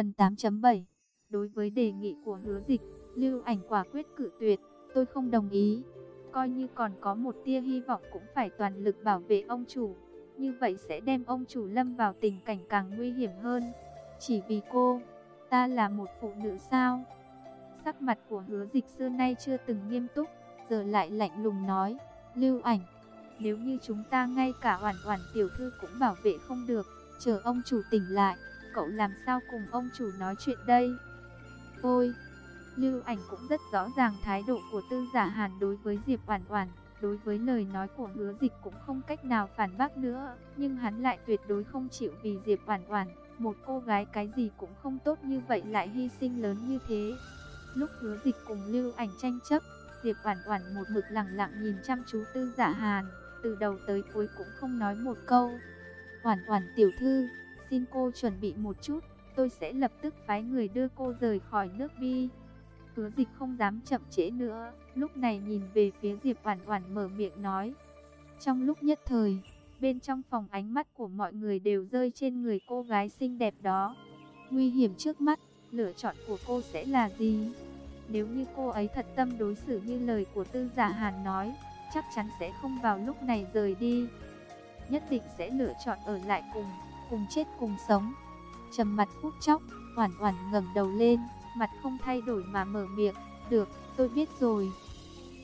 Phần 8.7 Đối với đề nghị của hứa dịch, lưu ảnh quả quyết cự tuyệt, tôi không đồng ý. Coi như còn có một tia hy vọng cũng phải toàn lực bảo vệ ông chủ. Như vậy sẽ đem ông chủ lâm vào tình cảnh càng nguy hiểm hơn. Chỉ vì cô, ta là một phụ nữ sao? Sắc mặt của hứa dịch xưa nay chưa từng nghiêm túc, giờ lại lạnh lùng nói, lưu ảnh. Nếu như chúng ta ngay cả hoàn hoàn tiểu thư cũng bảo vệ không được, chờ ông chủ tỉnh lại, cậu làm sao cùng ông chủ nói chuyện đây? Ôi, Lưu ảnh cũng rất rõ ràng thái độ của tư giả hàn đối với Diệp Oản Oản, đối với lời nói của hứa dịch cũng không cách nào phản bác nữa, nhưng hắn lại tuyệt đối không chịu vì Diệp Oản Oản, một cô gái cái gì cũng không tốt như vậy lại hy sinh lớn như thế. Lúc hứa dịch cùng Lưu ảnh tranh chấp, Diệp Oản Oản một mực lặng lặng nhìn chăm chú tư giả hàn, từ đầu tới cuối cũng không nói một câu. Oản Oản tiểu thư, xin cô chuẩn bị một chút, tôi sẽ lập tức phái người đưa cô rời khỏi nước bi. Hứa dịch không dám chậm trễ nữa, lúc này nhìn về phía Diệp Oản Oản mở miệng nói. Trong lúc nhất thời, bên trong phòng ánh mắt của mọi người đều rơi trên người cô gái xinh đẹp đó. Nguy hiểm trước mắt, lựa chọn của cô sẽ là gì? Nếu như cô ấy thật tâm đối xử như lời của Tư Giả Hàn nói, chắc chắn sẽ không vào lúc này rời đi. Nhất định sẽ lựa chọn ở lại cùng, cùng chết cùng sống. Trầm mặt phút chốc, Oản Oản ngẩng đầu lên, mặt không thay đổi mà mở miệng, "Được, tôi biết rồi."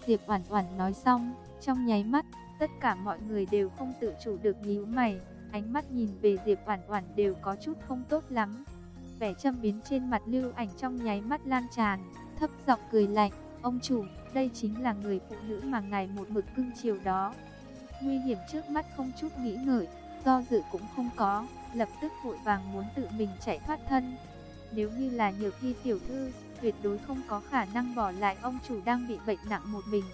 Diệp Oản Oản nói xong, trong nháy mắt, tất cả mọi người đều không tự chủ được nhíu mày, ánh mắt nhìn về Diệp Oản Oản đều có chút không tốt lắm. Vẻ châm biến trên mặt Lưu Ảnh trong nháy mắt lan tràn, thấp giọng cười lạnh, "Ông chủ, đây chính là người phụ nữ mà ngài một mực cưng chiều đó." Nguy hiểm trước mắt không chút nghĩ ngợi, do dự cũng không có, lập tức vội vàng muốn tự mình chạy thoát thân. Nếu như là nhược khi tiểu thư, tuyệt đối không có khả năng bỏ lại ông chủ đang bị bệnh nặng một mình.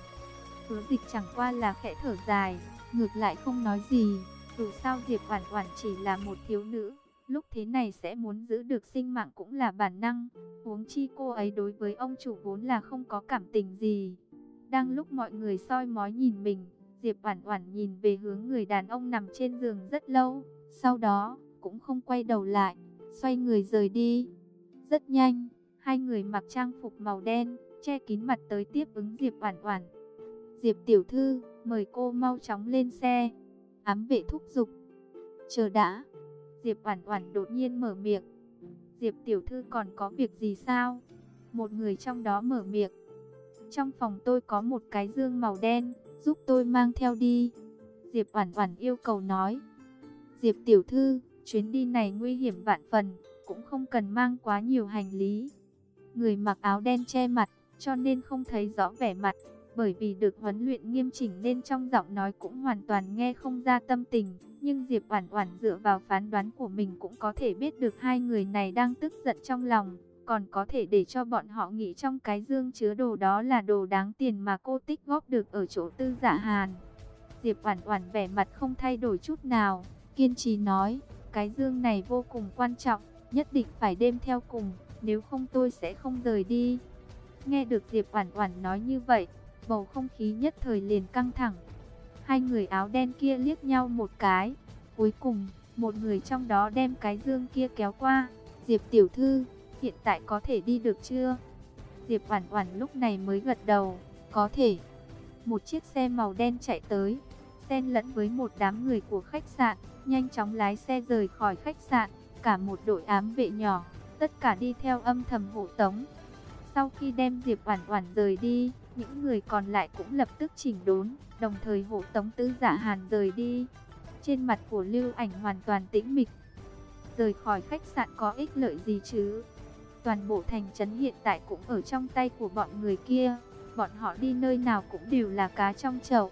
Hứa dịch chẳng qua là khẽ thở dài, ngược lại không nói gì, dù sao Diệp Oản Oản chỉ là một thiếu nữ, lúc thế này sẽ muốn giữ được sinh mạng cũng là bản năng, huống chi cô ấy đối với ông chủ vốn là không có cảm tình gì. Đang lúc mọi người soi mói nhìn mình, Diệp Oản Oản nhìn về hướng người đàn ông nằm trên giường rất lâu, sau đó cũng không quay đầu lại, xoay người rời đi. Rất nhanh, hai người mặc trang phục màu đen, che kín mặt tới tiếp ứng Diệp Oản Oản. "Diệp tiểu thư, mời cô mau chóng lên xe." Ám vệ thúc giục. "Chờ đã." Diệp Oản Oản đột nhiên mở miệng. "Diệp tiểu thư còn có việc gì sao?" Một người trong đó mở miệng. "Trong phòng tôi có một cái dương màu đen, giúp tôi mang theo đi." Diệp Oản Oản yêu cầu nói. "Diệp tiểu thư, chuyến đi này nguy hiểm vạn phần." cũng không cần mang quá nhiều hành lý. Người mặc áo đen che mặt, cho nên không thấy rõ vẻ mặt, bởi vì được huấn luyện nghiêm chỉnh nên trong giọng nói cũng hoàn toàn nghe không ra tâm tình. Nhưng Diệp Oản Oản dựa vào phán đoán của mình cũng có thể biết được hai người này đang tức giận trong lòng, còn có thể để cho bọn họ nghĩ trong cái dương chứa đồ đó là đồ đáng tiền mà cô tích góp được ở chỗ Tư Dạ Hàn. Diệp Oản Oản vẻ mặt không thay đổi chút nào, kiên trì nói, cái dương này vô cùng quan trọng, nhất định phải đem theo cùng, nếu không tôi sẽ không rời đi. Nghe được Diệp Oản Oản nói như vậy, bầu không khí nhất thời liền căng thẳng. Hai người áo đen kia liếc nhau một cái, cuối cùng, một người trong đó đem cái dương kia kéo qua. Diệp tiểu thư, hiện tại có thể đi được chưa? Diệp Oản Oản lúc này mới gật đầu, có thể. Một chiếc xe màu đen chạy tới, xen lẫn với một đám người của khách sạn, nhanh chóng lái xe rời khỏi khách sạn cả một đội ám vệ nhỏ, tất cả đi theo âm thầm hộ tống. Sau khi đem Diệp Oản Oản rời đi, những người còn lại cũng lập tức chỉnh đốn, đồng thời hộ tống Tứ Giả Hàn rời đi. Trên mặt của Lưu Ảnh hoàn toàn tĩnh mịch. Rời khỏi khách sạn có ích lợi gì chứ? Toàn bộ thành trấn hiện tại cũng ở trong tay của bọn người kia, bọn họ đi nơi nào cũng đều là cá trong chậu.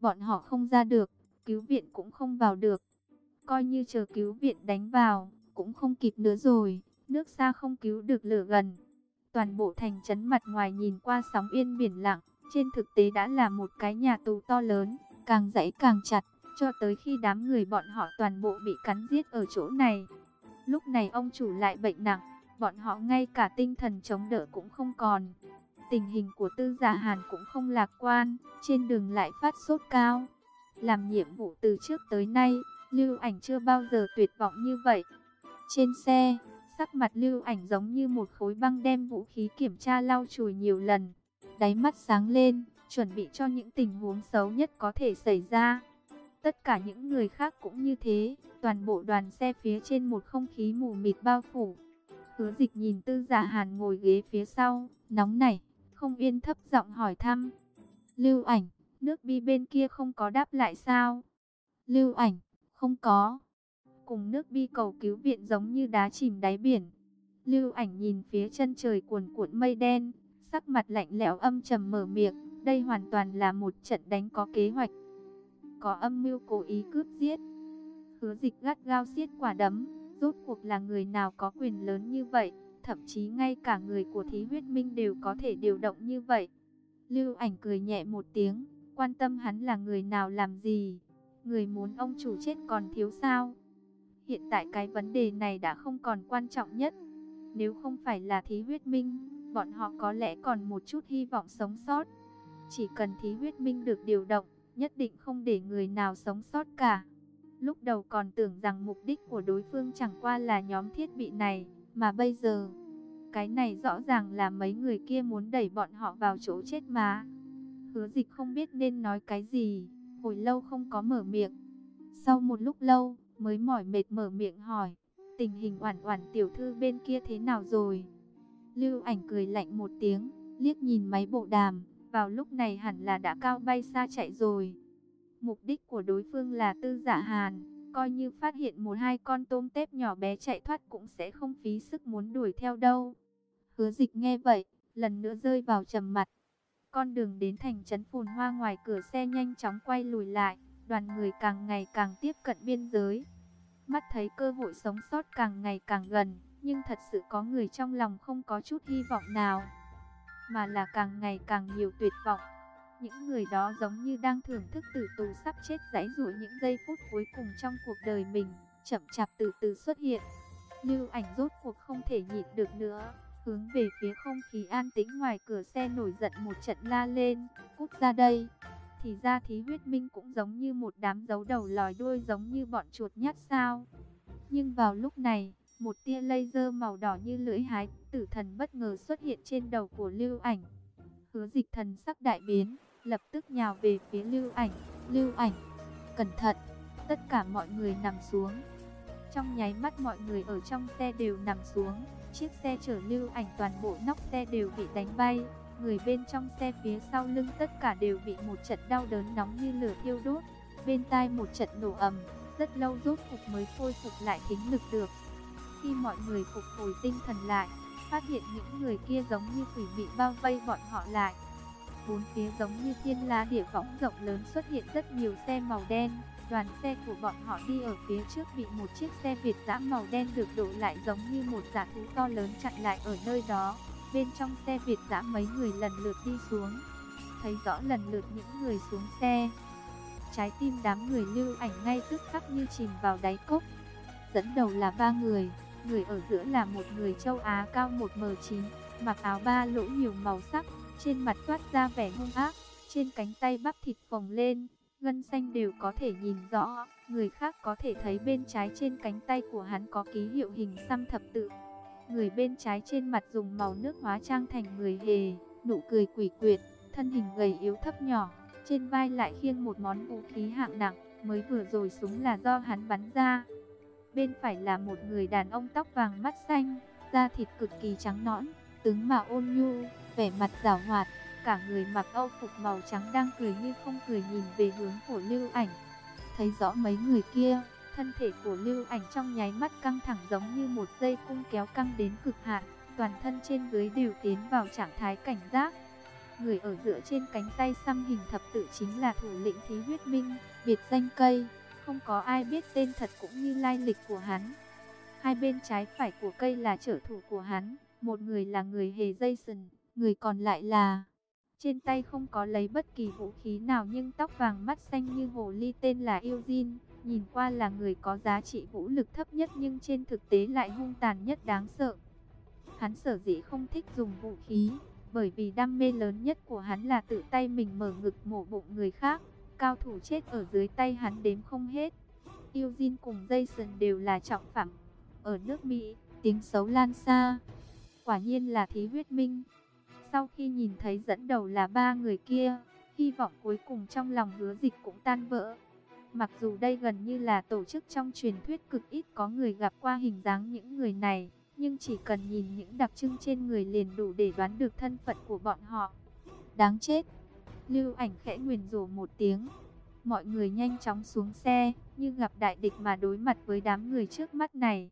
Bọn họ không ra được, cứu viện cũng không vào được. Coi như chờ cứu viện đánh vào, cũng không kịp nữa rồi, nước xa không cứu được lửa gần. Toàn bộ thành trấn mặt ngoài nhìn qua sóng yên biển lặng, trên thực tế đã là một cái nhà tù to lớn, càng dãy càng chặt, cho tới khi đám người bọn họ toàn bộ bị cắn giết ở chỗ này. Lúc này ông chủ lại bệnh nặng, bọn họ ngay cả tinh thần chống đỡ cũng không còn. Tình hình của tư giả hàn cũng không lạc quan, trên đường lại phát sốt cao. Làm nhiệm vụ từ trước tới nay, lưu ảnh chưa bao giờ tuyệt vọng như vậy. Trên xe, Sắc mặt lưu ảnh giống như một khối băng đem vũ khí kiểm tra lau chùi nhiều lần. Đáy mắt sáng lên, chuẩn bị cho những tình huống xấu nhất có thể xảy ra. Tất cả những người khác cũng như thế, toàn bộ đoàn xe phía trên một không khí mù mịt bao phủ. Hứa dịch nhìn tư giả hàn ngồi ghế phía sau, nóng nảy, không yên thấp giọng hỏi thăm. Lưu ảnh, nước bi bên kia không có đáp lại sao? Lưu ảnh, không có. Cùng nước bi cầu cứu viện giống như đá chìm đáy biển. Lưu ảnh nhìn phía chân trời cuồn cuộn mây đen, sắc mặt lạnh lẽo âm trầm mở miệng. Đây hoàn toàn là một trận đánh có kế hoạch. Có âm mưu cố ý cướp giết. Hứa dịch gắt gao xiết quả đấm. Rốt cuộc là người nào có quyền lớn như vậy. Thậm chí ngay cả người của thí huyết minh đều có thể điều động như vậy. Lưu ảnh cười nhẹ một tiếng. Quan tâm hắn là người nào làm gì. Người muốn ông chủ chết còn thiếu sao. Hiện tại cái vấn đề này đã không còn quan trọng nhất. Nếu không phải là thí huyết minh, bọn họ có lẽ còn một chút hy vọng sống sót. Chỉ cần thí huyết minh được điều động, nhất định không để người nào sống sót cả. Lúc đầu còn tưởng rằng mục đích của đối phương chẳng qua là nhóm thiết bị này, mà bây giờ, cái này rõ ràng là mấy người kia muốn đẩy bọn họ vào chỗ chết mà. Hứa dịch không biết nên nói cái gì, hồi lâu không có mở miệng. Sau một lúc lâu, mới mỏi mệt mở miệng hỏi, tình hình oản oản tiểu thư bên kia thế nào rồi? Lưu ảnh cười lạnh một tiếng, liếc nhìn máy bộ đàm, vào lúc này hẳn là đã cao bay xa chạy rồi. Mục đích của đối phương là tư giả hàn, coi như phát hiện một hai con tôm tép nhỏ bé chạy thoát cũng sẽ không phí sức muốn đuổi theo đâu. Hứa dịch nghe vậy, lần nữa rơi vào trầm mặt. Con đường đến thành trấn phồn hoa ngoài cửa xe nhanh chóng quay lùi lại, đoàn người càng ngày càng tiếp cận biên giới. Mắt thấy cơ hội sống sót càng ngày càng gần, nhưng thật sự có người trong lòng không có chút hy vọng nào mà là càng ngày càng nhiều tuyệt vọng. Những người đó giống như đang thưởng thức tử tù sắp chết giãy giụa những giây phút cuối cùng trong cuộc đời mình, chậm chạp từ từ xuất hiện. Lưu ảnh rốt cuộc không thể nhịn được nữa, hướng về phía không khí an tĩnh ngoài cửa xe nổi giận một trận la lên, cút ra đây. Thì ra thí huyết minh cũng giống như một đám dấu đầu lòi đuôi giống như bọn chuột nhắt sao. Nhưng vào lúc này, một tia laser màu đỏ như lưỡi hái tử thần bất ngờ xuất hiện trên đầu của lưu ảnh. Hứa dịch thần sắc đại biến, lập tức nhào về phía lưu ảnh. Lưu ảnh, cẩn thận, tất cả mọi người nằm xuống. Trong nháy mắt mọi người ở trong xe đều nằm xuống. Chiếc xe chở lưu ảnh toàn bộ nóc xe đều bị đánh bay. Người bên trong xe phía sau lưng tất cả đều bị một trận đau đớn nóng như lửa thiêu đốt. Bên tai một trận nổ ầm, rất lâu rốt cục mới khôi phục lại tính lực được. Khi mọi người phục hồi tinh thần lại, phát hiện những người kia giống như quỷ bị bao vây bọn họ lại. Bốn phía giống như thiên lá địa võng rộng lớn xuất hiện rất nhiều xe màu đen. Đoàn xe của bọn họ đi ở phía trước bị một chiếc xe Việt dã màu đen được đổ lại giống như một giả thú to lớn chặn lại ở nơi đó. Bên trong xe Việt dã mấy người lần lượt đi xuống. Thấy rõ lần lượt những người xuống xe. Trái tim đám người lưu ảnh ngay tức khắc như chìm vào đáy cốc. Dẫn đầu là ba người. Người ở giữa là một người châu Á cao 1m9, mặc áo ba lỗ nhiều màu sắc, trên mặt toát ra vẻ hung ác, trên cánh tay bắp thịt phồng lên, gân xanh đều có thể nhìn rõ. Người khác có thể thấy bên trái trên cánh tay của hắn có ký hiệu hình xăm thập tự. Người bên trái trên mặt dùng màu nước hóa trang thành người hề, nụ cười quỷ quyệt, thân hình gầy yếu thấp nhỏ, trên vai lại khiêng một món vũ khí hạng nặng, mới vừa rồi súng là do hắn bắn ra. Bên phải là một người đàn ông tóc vàng mắt xanh, da thịt cực kỳ trắng nõn, tướng mà ôn nhu, vẻ mặt giảo hoạt, cả người mặc âu phục màu trắng đang cười như không cười nhìn về hướng của Lưu Ảnh. Thấy rõ mấy người kia, thân thể của Lưu Ảnh trong nháy mắt căng thẳng giống như một dây cung kéo căng đến cực hạn, toàn thân trên dưới đều tiến vào trạng thái cảnh giác. Người ở giữa trên cánh tay xăm hình thập tự chính là thủ lĩnh Thí Huyết Minh, biệt danh cây không có ai biết tên thật cũng như lai lịch của hắn. Hai bên trái phải của cây là trợ thủ của hắn, một người là người hề Jason, người còn lại là... Trên tay không có lấy bất kỳ vũ khí nào nhưng tóc vàng mắt xanh như hồ ly tên là Eugene, nhìn qua là người có giá trị vũ lực thấp nhất nhưng trên thực tế lại hung tàn nhất đáng sợ. Hắn sở dĩ không thích dùng vũ khí, bởi vì đam mê lớn nhất của hắn là tự tay mình mở ngực mổ bụng người khác cao thủ chết ở dưới tay hắn đếm không hết. Eugene cùng Jason đều là trọng phẩm. Ở nước Mỹ, tiếng xấu lan xa. Quả nhiên là thí huyết minh. Sau khi nhìn thấy dẫn đầu là ba người kia, hy vọng cuối cùng trong lòng hứa dịch cũng tan vỡ. Mặc dù đây gần như là tổ chức trong truyền thuyết cực ít có người gặp qua hình dáng những người này, nhưng chỉ cần nhìn những đặc trưng trên người liền đủ để đoán được thân phận của bọn họ. Đáng chết! Lưu ảnh khẽ nguyền rủa một tiếng. Mọi người nhanh chóng xuống xe, như gặp đại địch mà đối mặt với đám người trước mắt này.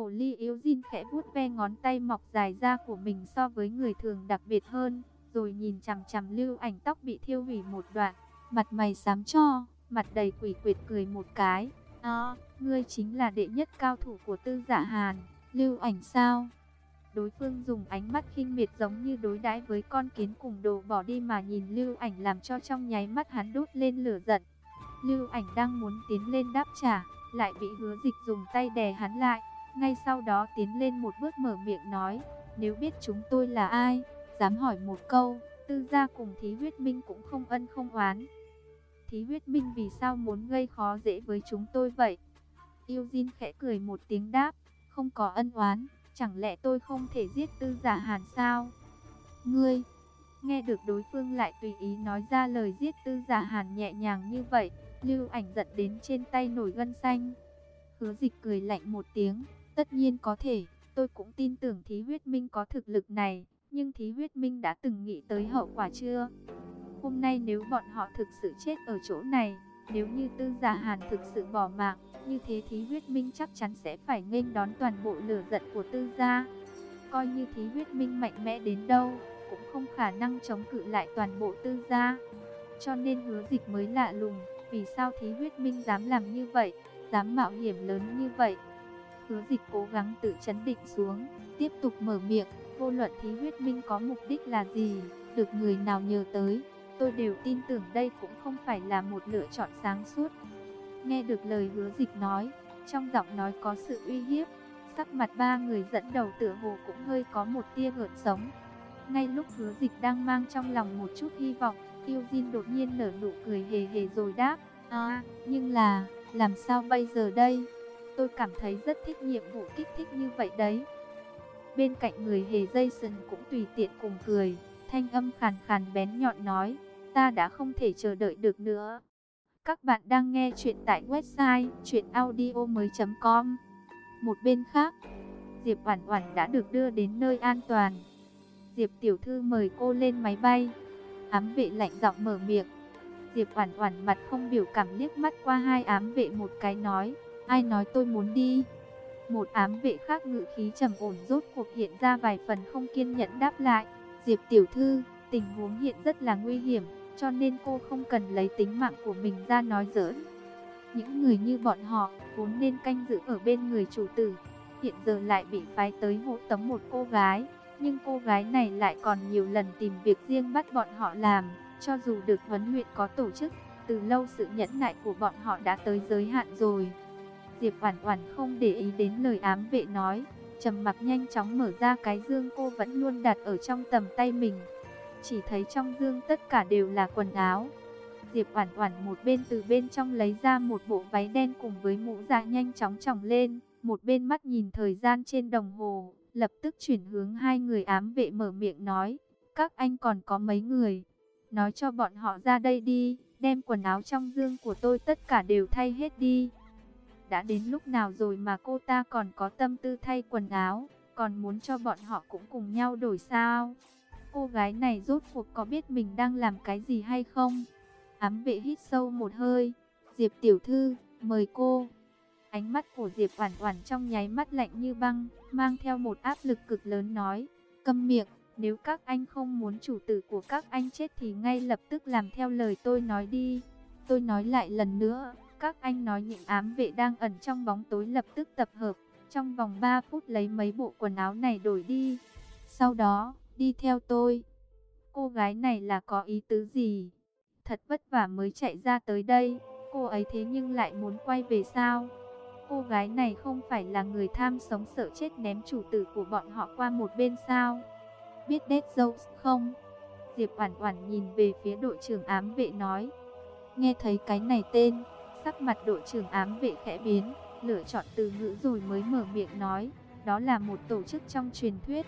Hồ ly yếu Jin khẽ vuốt ve ngón tay mọc dài ra của mình so với người thường đặc biệt hơn, rồi nhìn chằm chằm lưu ảnh tóc bị thiêu hủy một đoạn, mặt mày xám cho, mặt đầy quỷ quyệt cười một cái. À, ngươi chính là đệ nhất cao thủ của tư giả Hàn, lưu ảnh sao? Đối phương dùng ánh mắt khinh miệt giống như đối đãi với con kiến cùng đồ bỏ đi mà nhìn lưu ảnh làm cho trong nháy mắt hắn đốt lên lửa giận. Lưu ảnh đang muốn tiến lên đáp trả, lại bị hứa dịch dùng tay đè hắn lại. Ngay sau đó tiến lên một bước mở miệng nói, nếu biết chúng tôi là ai, dám hỏi một câu, tư gia cùng thí huyết minh cũng không ân không oán. Thí huyết minh vì sao muốn gây khó dễ với chúng tôi vậy? Yêu Jin khẽ cười một tiếng đáp, không có ân oán, chẳng lẽ tôi không thể giết tư giả hàn sao? Ngươi, nghe được đối phương lại tùy ý nói ra lời giết tư giả hàn nhẹ nhàng như vậy, lưu ảnh giận đến trên tay nổi gân xanh. Hứa dịch cười lạnh một tiếng, Tất nhiên có thể, tôi cũng tin tưởng Thí Huyết Minh có thực lực này, nhưng Thí Huyết Minh đã từng nghĩ tới hậu quả chưa? Hôm nay nếu bọn họ thực sự chết ở chỗ này, nếu như Tư Giả Hàn thực sự bỏ mạng, như thế Thí Huyết Minh chắc chắn sẽ phải nghênh đón toàn bộ lửa giận của Tư gia. Coi như Thí Huyết Minh mạnh mẽ đến đâu, cũng không khả năng chống cự lại toàn bộ Tư gia. Cho nên hứa dịch mới lạ lùng, vì sao Thí Huyết Minh dám làm như vậy, dám mạo hiểm lớn như vậy. Hứa dịch cố gắng tự chấn định xuống, tiếp tục mở miệng, vô luận thí huyết minh có mục đích là gì, được người nào nhờ tới, tôi đều tin tưởng đây cũng không phải là một lựa chọn sáng suốt. Nghe được lời hứa dịch nói, trong giọng nói có sự uy hiếp, sắc mặt ba người dẫn đầu tựa hồ cũng hơi có một tia gợn sống. Ngay lúc hứa dịch đang mang trong lòng một chút hy vọng, Tiêu Jin đột nhiên nở nụ cười hề hề rồi đáp, À, nhưng là, làm sao bây giờ đây? Tôi cảm thấy rất thích nhiệm vụ kích thích như vậy đấy. Bên cạnh người hề Jason cũng tùy tiện cùng cười, thanh âm khàn khàn bén nhọn nói, ta đã không thể chờ đợi được nữa. Các bạn đang nghe chuyện tại website chuyenaudio.com Một bên khác, Diệp Oản Oản đã được đưa đến nơi an toàn. Diệp tiểu thư mời cô lên máy bay. Ám vệ lạnh giọng mở miệng. Diệp Oản Oản mặt không biểu cảm liếc mắt qua hai ám vệ một cái nói, Ai nói tôi muốn đi? Một ám vệ khác ngự khí trầm ổn rốt cuộc hiện ra vài phần không kiên nhẫn đáp lại. Diệp tiểu thư, tình huống hiện rất là nguy hiểm, cho nên cô không cần lấy tính mạng của mình ra nói giỡn. Những người như bọn họ vốn nên canh giữ ở bên người chủ tử, hiện giờ lại bị phái tới hộ tống một cô gái, nhưng cô gái này lại còn nhiều lần tìm việc riêng bắt bọn họ làm, cho dù được huấn luyện có tổ chức, từ lâu sự nhẫn nại của bọn họ đã tới giới hạn rồi. Diệp Oản Oản không để ý đến lời ám vệ nói, trầm mặc nhanh chóng mở ra cái dương cô vẫn luôn đặt ở trong tầm tay mình. Chỉ thấy trong dương tất cả đều là quần áo. Diệp Oản Oản một bên từ bên trong lấy ra một bộ váy đen cùng với mũ da nhanh chóng chồng lên, một bên mắt nhìn thời gian trên đồng hồ, lập tức chuyển hướng hai người ám vệ mở miệng nói, "Các anh còn có mấy người, nói cho bọn họ ra đây đi, đem quần áo trong dương của tôi tất cả đều thay hết đi." Đã đến lúc nào rồi mà cô ta còn có tâm tư thay quần áo, còn muốn cho bọn họ cũng cùng nhau đổi sao? Cô gái này rốt cuộc có biết mình đang làm cái gì hay không? Ám vệ hít sâu một hơi, Diệp tiểu thư, mời cô. Ánh mắt của Diệp Oản Oản trong nháy mắt lạnh như băng, mang theo một áp lực cực lớn nói, câm miệng, nếu các anh không muốn chủ tử của các anh chết thì ngay lập tức làm theo lời tôi nói đi. Tôi nói lại lần nữa, các anh nói những ám vệ đang ẩn trong bóng tối lập tức tập hợp, trong vòng 3 phút lấy mấy bộ quần áo này đổi đi. Sau đó, đi theo tôi. Cô gái này là có ý tứ gì? Thật vất vả mới chạy ra tới đây, cô ấy thế nhưng lại muốn quay về sao? Cô gái này không phải là người tham sống sợ chết ném chủ tử của bọn họ qua một bên sao? Biết Dead Jones không? Diệp Oản Oản nhìn về phía đội trưởng ám vệ nói. Nghe thấy cái này tên, Sắc mặt đội trưởng ám vệ khẽ biến, lựa chọn từ ngữ rồi mới mở miệng nói, đó là một tổ chức trong truyền thuyết.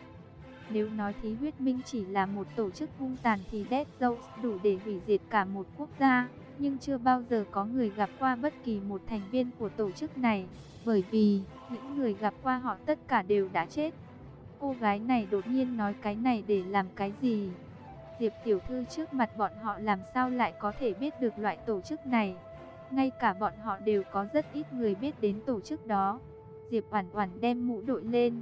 Nếu nói thí huyết minh chỉ là một tổ chức hung tàn thì Death Zones đủ để hủy diệt cả một quốc gia. Nhưng chưa bao giờ có người gặp qua bất kỳ một thành viên của tổ chức này. Bởi vì, những người gặp qua họ tất cả đều đã chết. Cô gái này đột nhiên nói cái này để làm cái gì? Diệp Tiểu Thư trước mặt bọn họ làm sao lại có thể biết được loại tổ chức này? Ngay cả bọn họ đều có rất ít người biết đến tổ chức đó. Diệp Oản Oản đem mũ đội lên.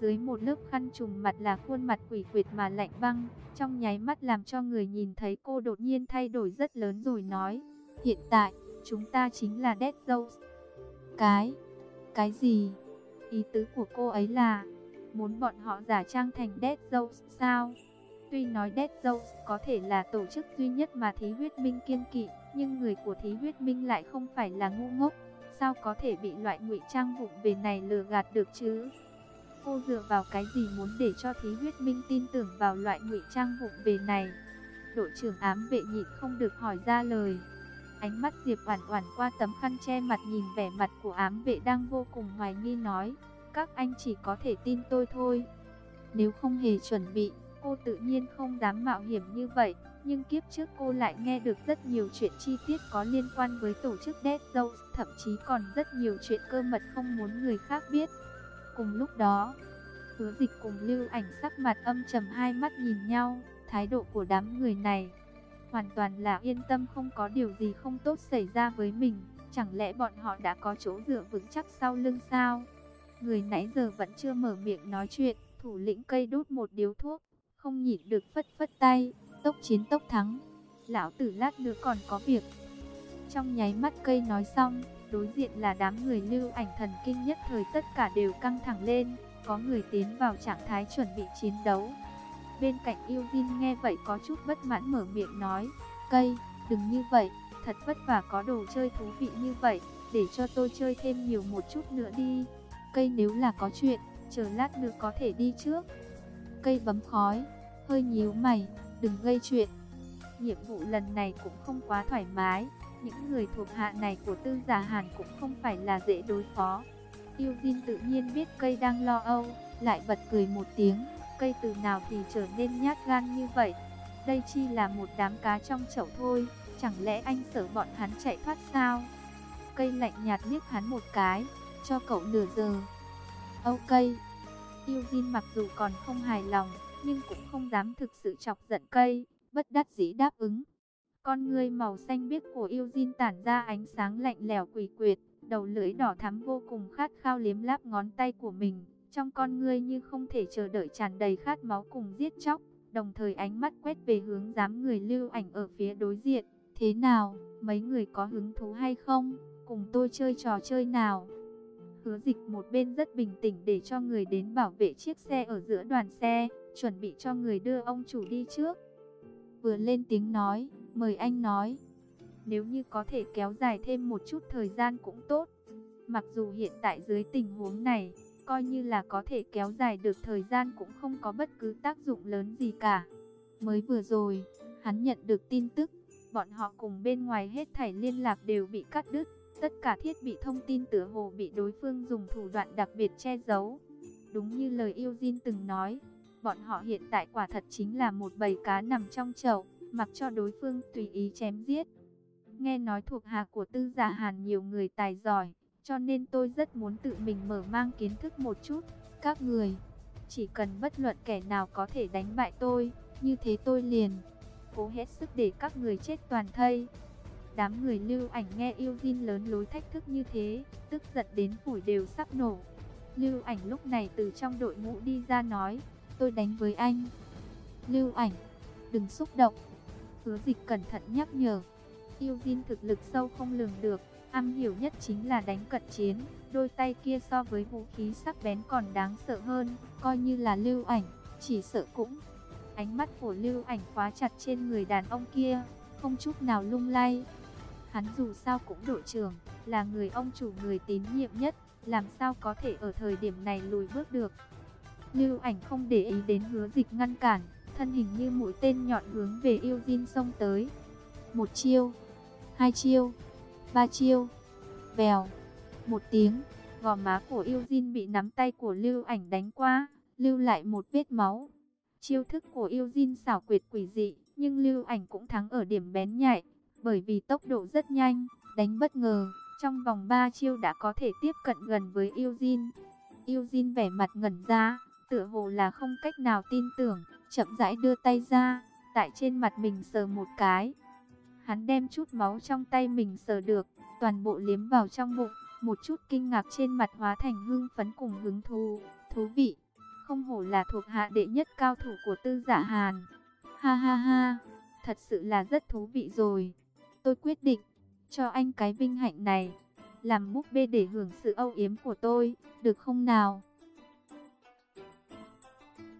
Dưới một lớp khăn trùm mặt là khuôn mặt quỷ quyệt mà lạnh băng, trong nháy mắt làm cho người nhìn thấy cô đột nhiên thay đổi rất lớn rồi nói: "Hiện tại, chúng ta chính là Dead Zones." Cái cái gì? Ý tứ của cô ấy là muốn bọn họ giả trang thành Dead Zones sao? Tuy nói Dead Zones có thể là tổ chức duy nhất mà Thí Huyết Minh kiên kỵ, nhưng người của Thí Huyết Minh lại không phải là ngu ngốc, sao có thể bị loại ngụy trang vụng về này lừa gạt được chứ? Cô dựa vào cái gì muốn để cho Thí Huyết Minh tin tưởng vào loại ngụy trang vụng về này? Đội trưởng ám vệ nhịn không được hỏi ra lời. Ánh mắt Diệp Oản Oản qua tấm khăn che mặt nhìn vẻ mặt của ám vệ đang vô cùng hoài nghi nói, các anh chỉ có thể tin tôi thôi. Nếu không hề chuẩn bị, cô tự nhiên không dám mạo hiểm như vậy, nhưng kiếp trước cô lại nghe được rất nhiều chuyện chi tiết có liên quan với tổ chức Death Zones, thậm chí còn rất nhiều chuyện cơ mật không muốn người khác biết. Cùng lúc đó, Hứa Dịch cùng Lưu Ảnh sắc mặt âm trầm hai mắt nhìn nhau, thái độ của đám người này hoàn toàn là yên tâm không có điều gì không tốt xảy ra với mình, chẳng lẽ bọn họ đã có chỗ dựa vững chắc sau lưng sao? Người nãy giờ vẫn chưa mở miệng nói chuyện, thủ lĩnh cây đút một điếu thuốc, không nhịn được phất phất tay, tốc chiến tốc thắng. Lão tử lát nữa còn có việc. Trong nháy mắt cây nói xong, đối diện là đám người lưu ảnh thần kinh nhất thời tất cả đều căng thẳng lên, có người tiến vào trạng thái chuẩn bị chiến đấu. Bên cạnh yêu Jin nghe vậy có chút bất mãn mở miệng nói, cây, đừng như vậy, thật vất vả có đồ chơi thú vị như vậy, để cho tôi chơi thêm nhiều một chút nữa đi. Cây nếu là có chuyện, chờ lát nữa có thể đi trước. Cây bấm khói, hơi nhíu mày, đừng gây chuyện. Nhiệm vụ lần này cũng không quá thoải mái, những người thuộc hạ này của tư giả hàn cũng không phải là dễ đối phó. Yêu Jin tự nhiên biết cây đang lo âu, lại bật cười một tiếng, cây từ nào thì trở nên nhát gan như vậy. Đây chi là một đám cá trong chậu thôi, chẳng lẽ anh sợ bọn hắn chạy thoát sao? Cây lạnh nhạt liếc hắn một cái, cho cậu nửa giờ. Ok, yêu Jin mặc dù còn không hài lòng, nhưng cũng không dám thực sự chọc giận cây, bất đắc dĩ đáp ứng. Con ngươi màu xanh biếc của yêu Jin tản ra ánh sáng lạnh lẽo quỷ quyệt, đầu lưỡi đỏ thắm vô cùng khát khao liếm láp ngón tay của mình, trong con ngươi như không thể chờ đợi tràn đầy khát máu cùng giết chóc, đồng thời ánh mắt quét về hướng dám người lưu ảnh ở phía đối diện. Thế nào, mấy người có hứng thú hay không? Cùng tôi chơi trò chơi nào? Hứa dịch một bên rất bình tĩnh để cho người đến bảo vệ chiếc xe ở giữa đoàn xe, chuẩn bị cho người đưa ông chủ đi trước. Vừa lên tiếng nói, mời anh nói. Nếu như có thể kéo dài thêm một chút thời gian cũng tốt. Mặc dù hiện tại dưới tình huống này, coi như là có thể kéo dài được thời gian cũng không có bất cứ tác dụng lớn gì cả. Mới vừa rồi, hắn nhận được tin tức, bọn họ cùng bên ngoài hết thảy liên lạc đều bị cắt đứt. Tất cả thiết bị thông tin tựa hồ bị đối phương dùng thủ đoạn đặc biệt che giấu. Đúng như lời yêu từng nói, bọn họ hiện tại quả thật chính là một bầy cá nằm trong chậu, mặc cho đối phương tùy ý chém giết. Nghe nói thuộc hạ của tư giả hàn nhiều người tài giỏi, cho nên tôi rất muốn tự mình mở mang kiến thức một chút. Các người, chỉ cần bất luận kẻ nào có thể đánh bại tôi, như thế tôi liền cố hết sức để các người chết toàn thây. Đám người lưu ảnh nghe yêu Jin lớn lối thách thức như thế, tức giận đến phủi đều sắp nổ. Lưu ảnh lúc này từ trong đội ngũ đi ra nói, tôi đánh với anh. Lưu ảnh, đừng xúc động. Hứa dịch cẩn thận nhắc nhở. Yêu Jin thực lực sâu không lường được, am hiểu nhất chính là đánh cận chiến. Đôi tay kia so với vũ khí sắc bén còn đáng sợ hơn, coi như là lưu ảnh, chỉ sợ cũng. Ánh mắt của lưu ảnh khóa chặt trên người đàn ông kia, không chút nào lung lay. Hắn dù sao cũng đội trưởng, là người ông chủ người tín nhiệm nhất, làm sao có thể ở thời điểm này lùi bước được. Lưu ảnh không để ý đến hứa dịch ngăn cản, thân hình như mũi tên nhọn hướng về yêu Jin xông tới. Một chiêu, hai chiêu, ba chiêu, vèo, một tiếng, Gò má của yêu Jin bị nắm tay của lưu ảnh đánh qua, lưu lại một vết máu. Chiêu thức của yêu Jin xảo quyệt quỷ dị, nhưng lưu ảnh cũng thắng ở điểm bén nhạy, bởi vì tốc độ rất nhanh, đánh bất ngờ. Trong vòng 3 chiêu đã có thể tiếp cận gần với yêu Jin. Yêu Jin vẻ mặt ngẩn ra, tựa hồ là không cách nào tin tưởng, chậm rãi đưa tay ra, tại trên mặt mình sờ một cái. Hắn đem chút máu trong tay mình sờ được, toàn bộ liếm vào trong bụng, một chút kinh ngạc trên mặt hóa thành hưng phấn cùng hứng thú, thú vị. Không hổ là thuộc hạ đệ nhất cao thủ của tư giả Hàn. Ha ha ha, thật sự là rất thú vị rồi. Tôi quyết định, cho anh cái vinh hạnh này, làm búp bê để hưởng sự âu yếm của tôi, được không nào?